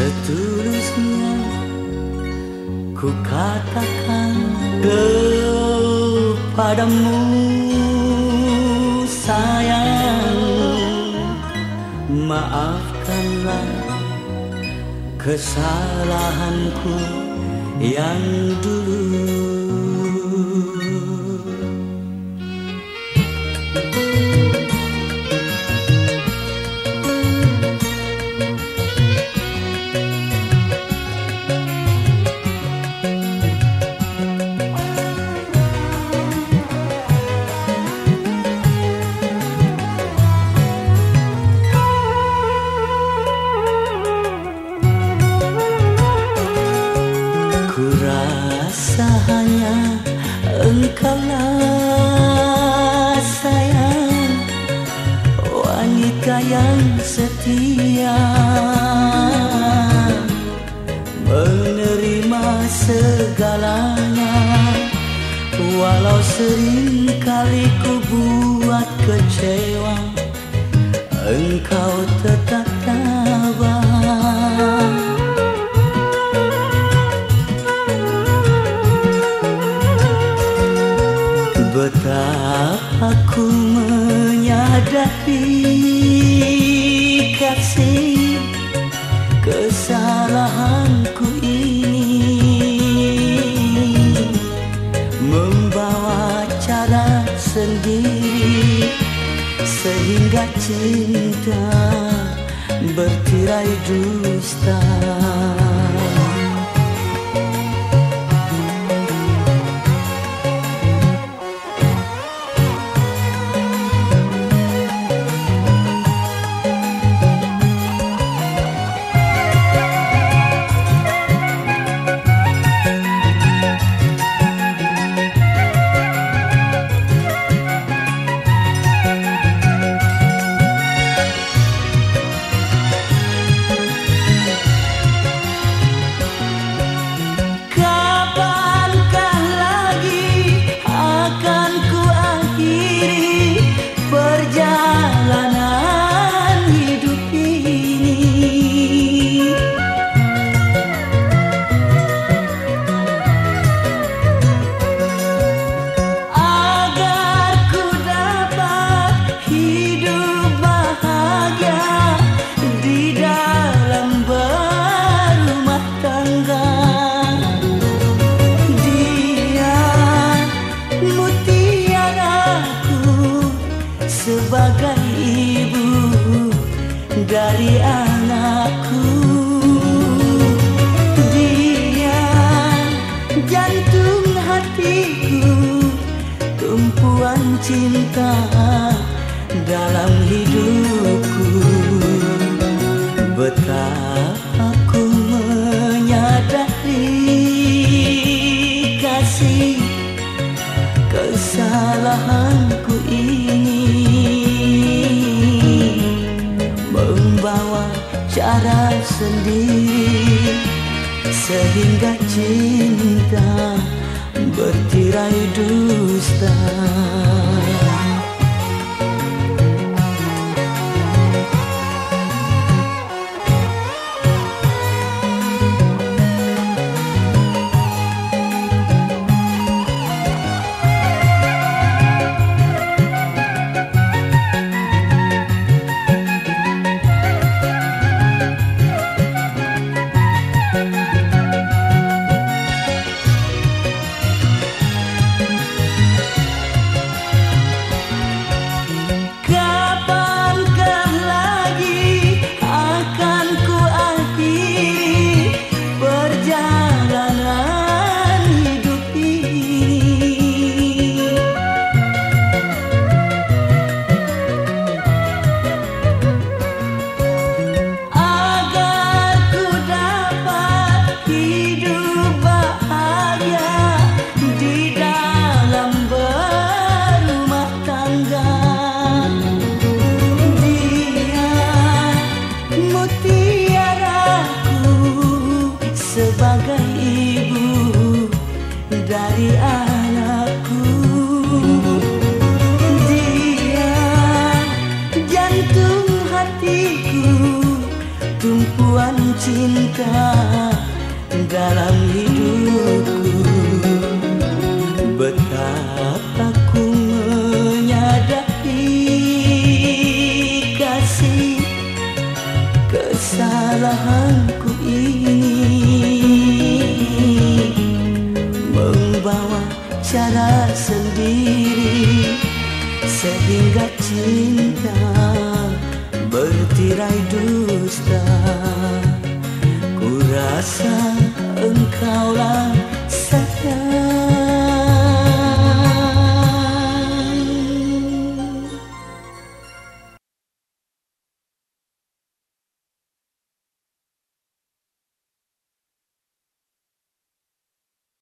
Setulusnya ku katakan kepadamu sayang Maafkanlah kesalahanku yang dulu Yang setia Menerima segalanya. Walau sering kali ku buat kecewa Engkau tetap sendiri. Sehingga cinta bertirai dusta sebagai ibu dari anakku. Dia jantung hatiku Tumpuan cinta dalam hidupku cara sendiri Sehingga cinta bertirai dusta jadi Dia jantung hatiku Tumpuan cinta dalam hidupku. Betapa ku menyadari kasih kesalahan bertirai dusta. Ku rasa engkaulah sayang